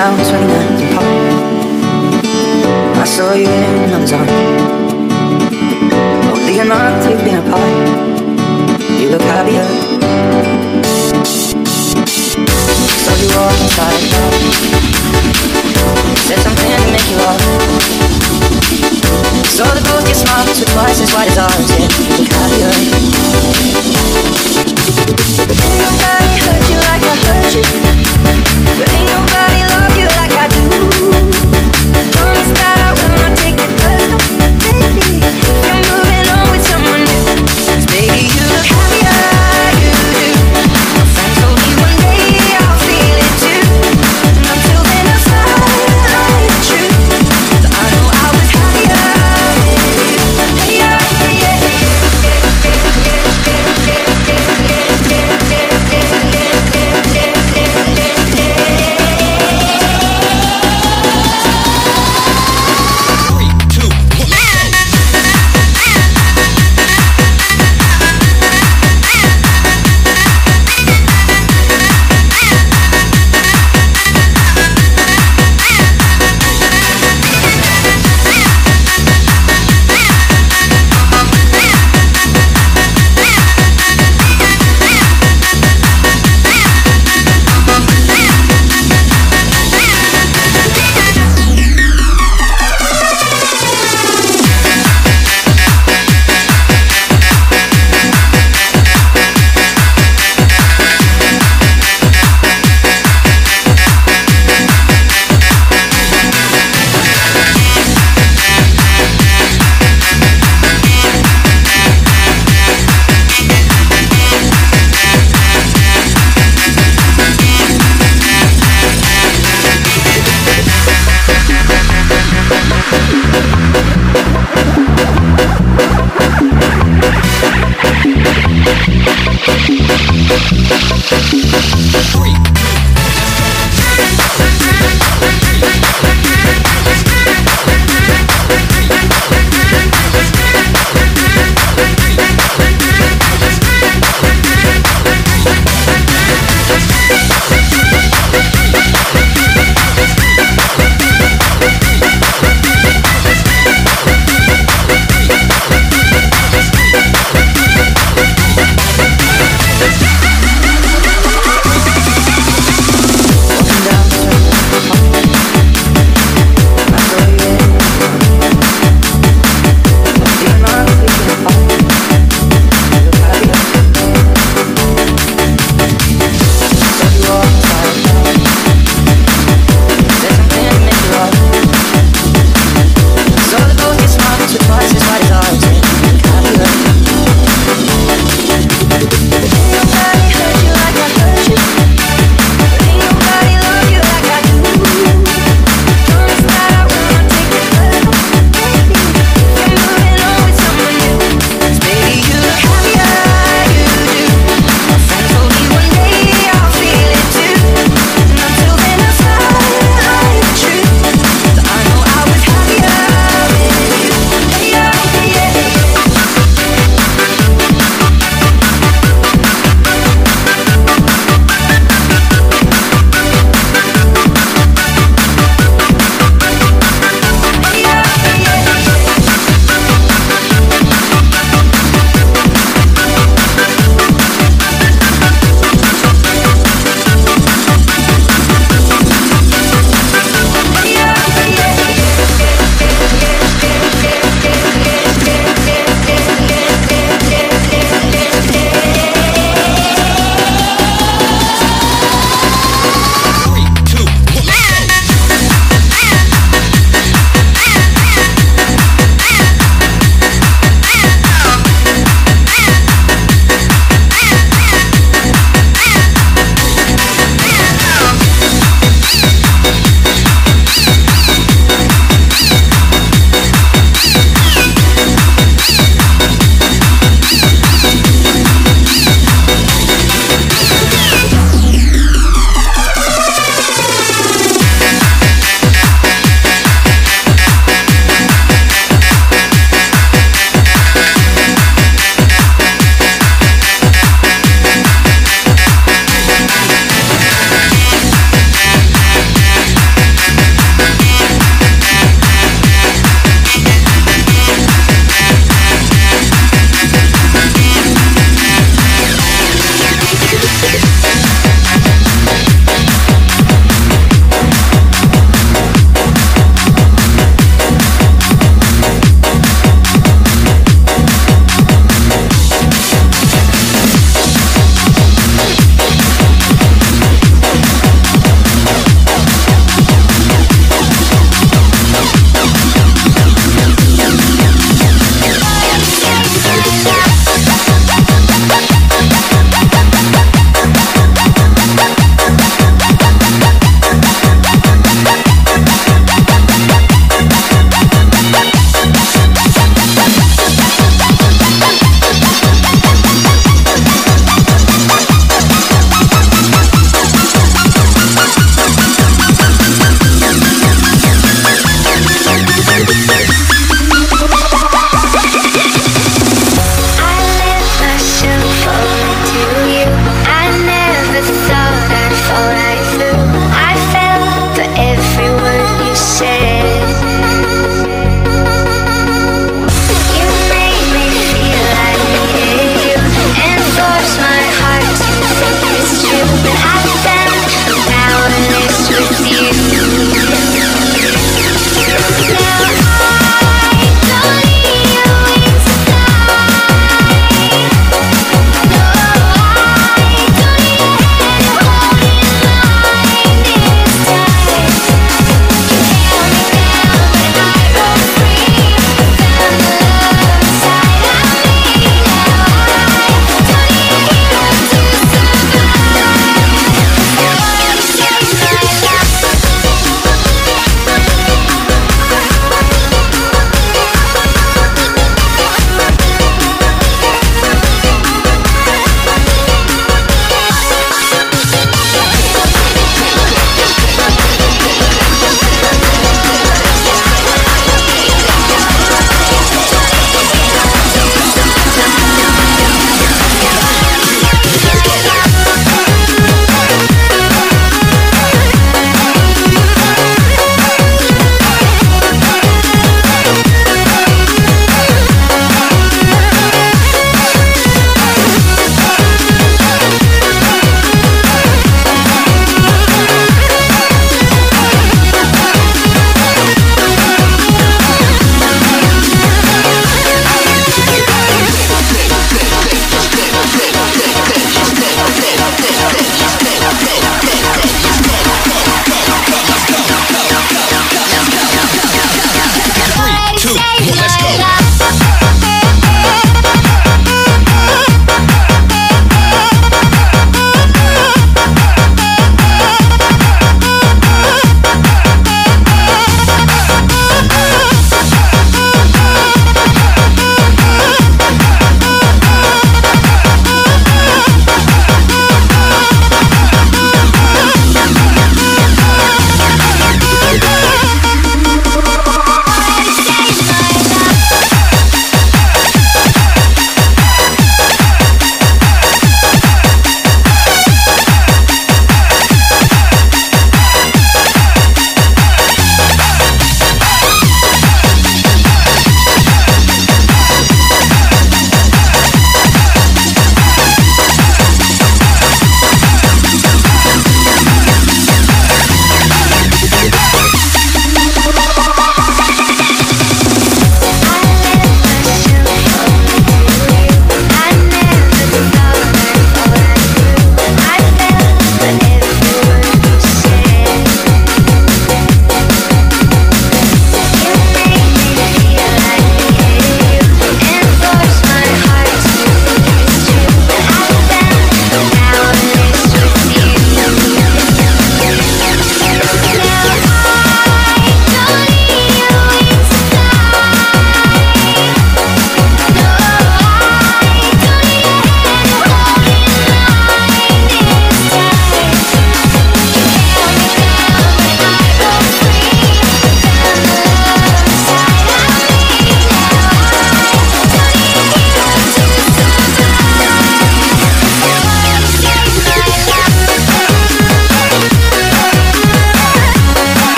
I saw you in Amazon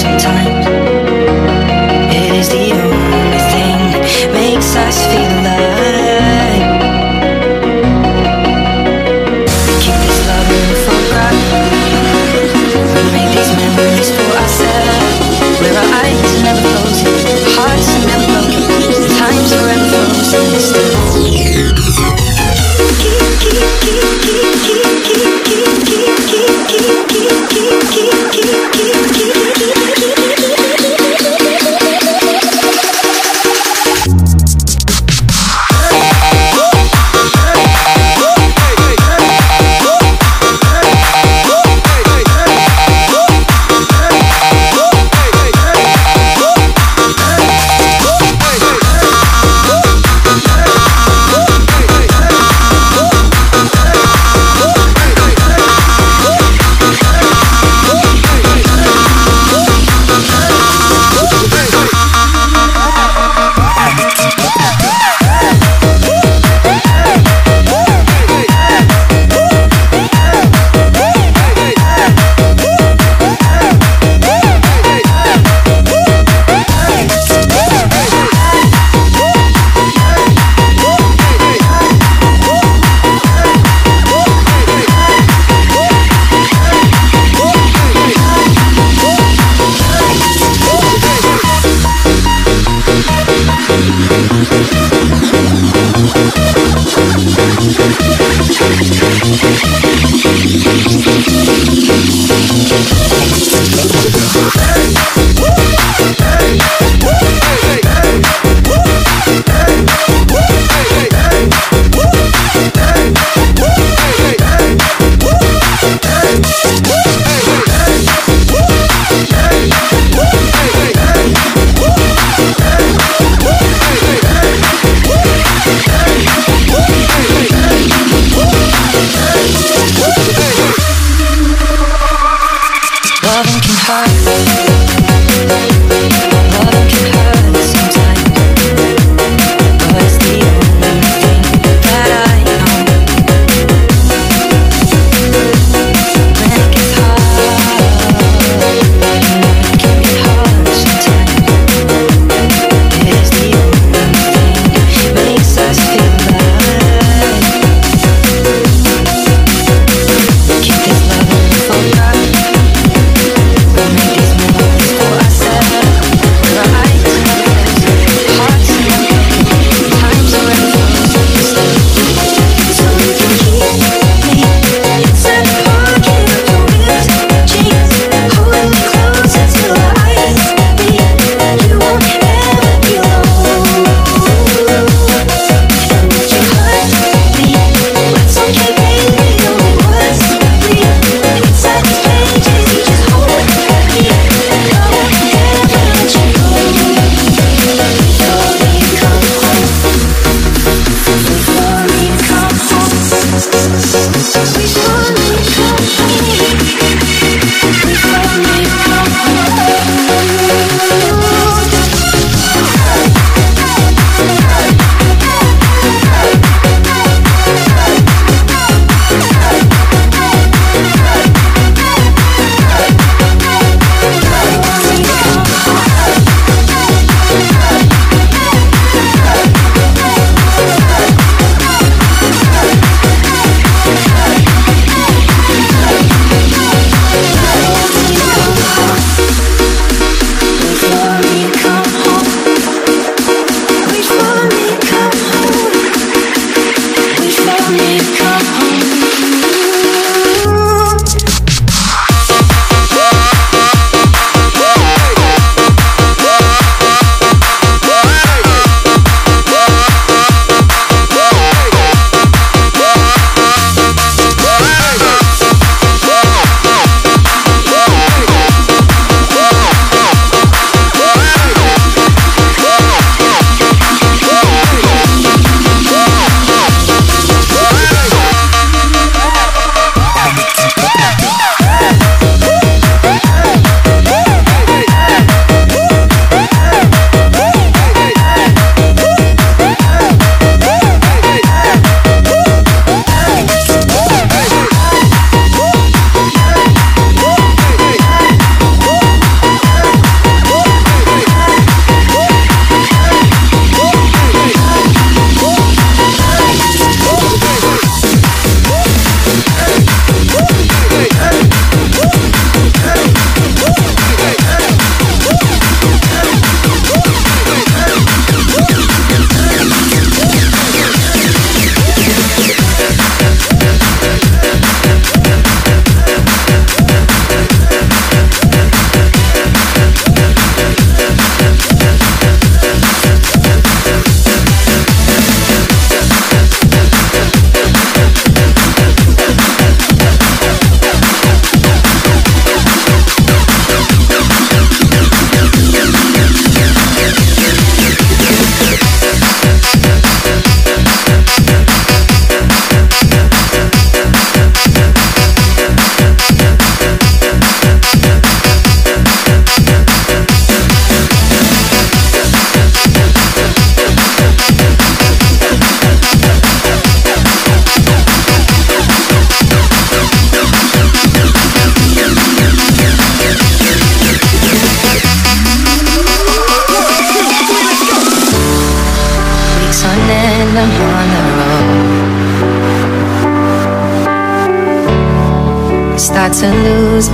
sometimes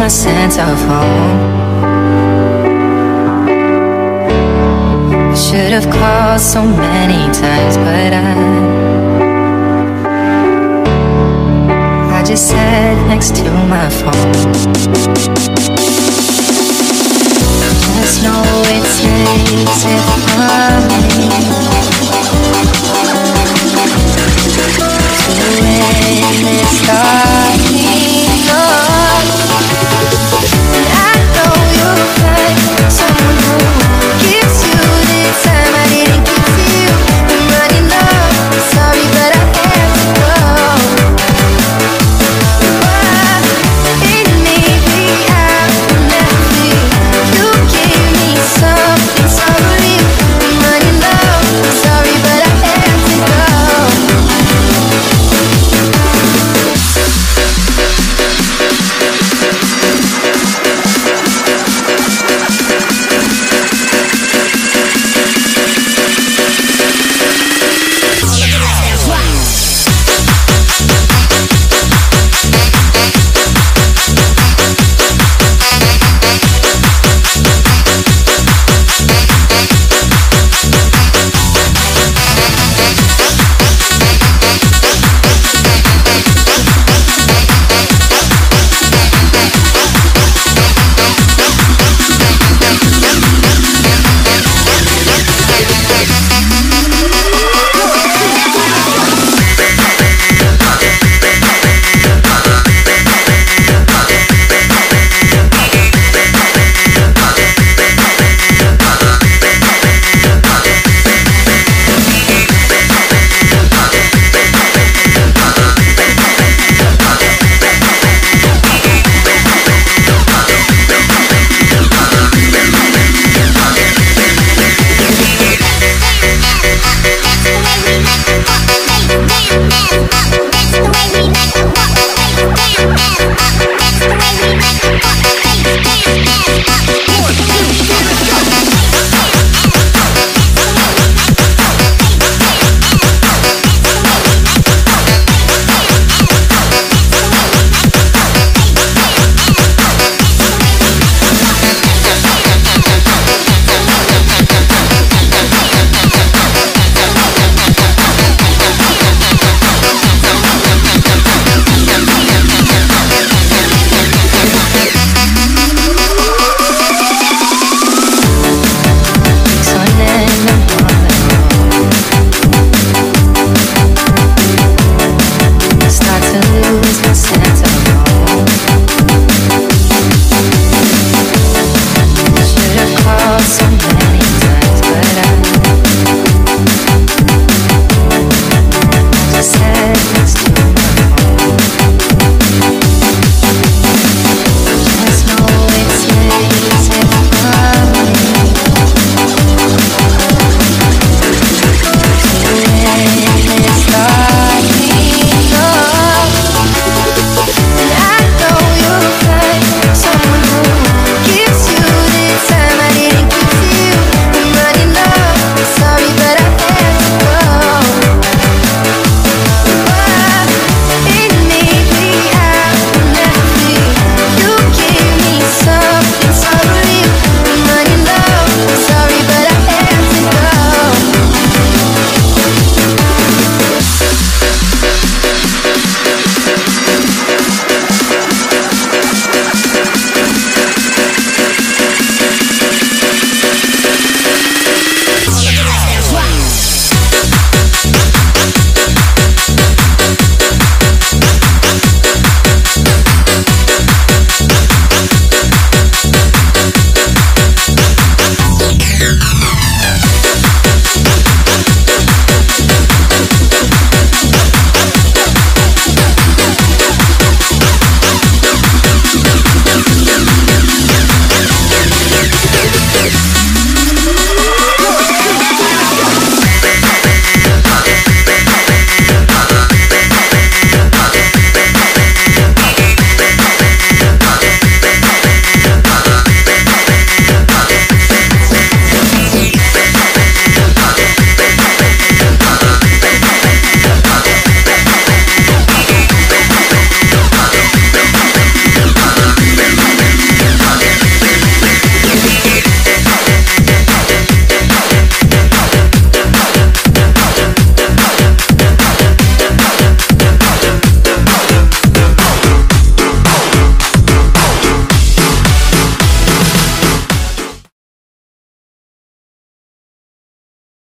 my sense of home. I should have called so many times, but I I just sat next to my phone. Just know it takes it from me.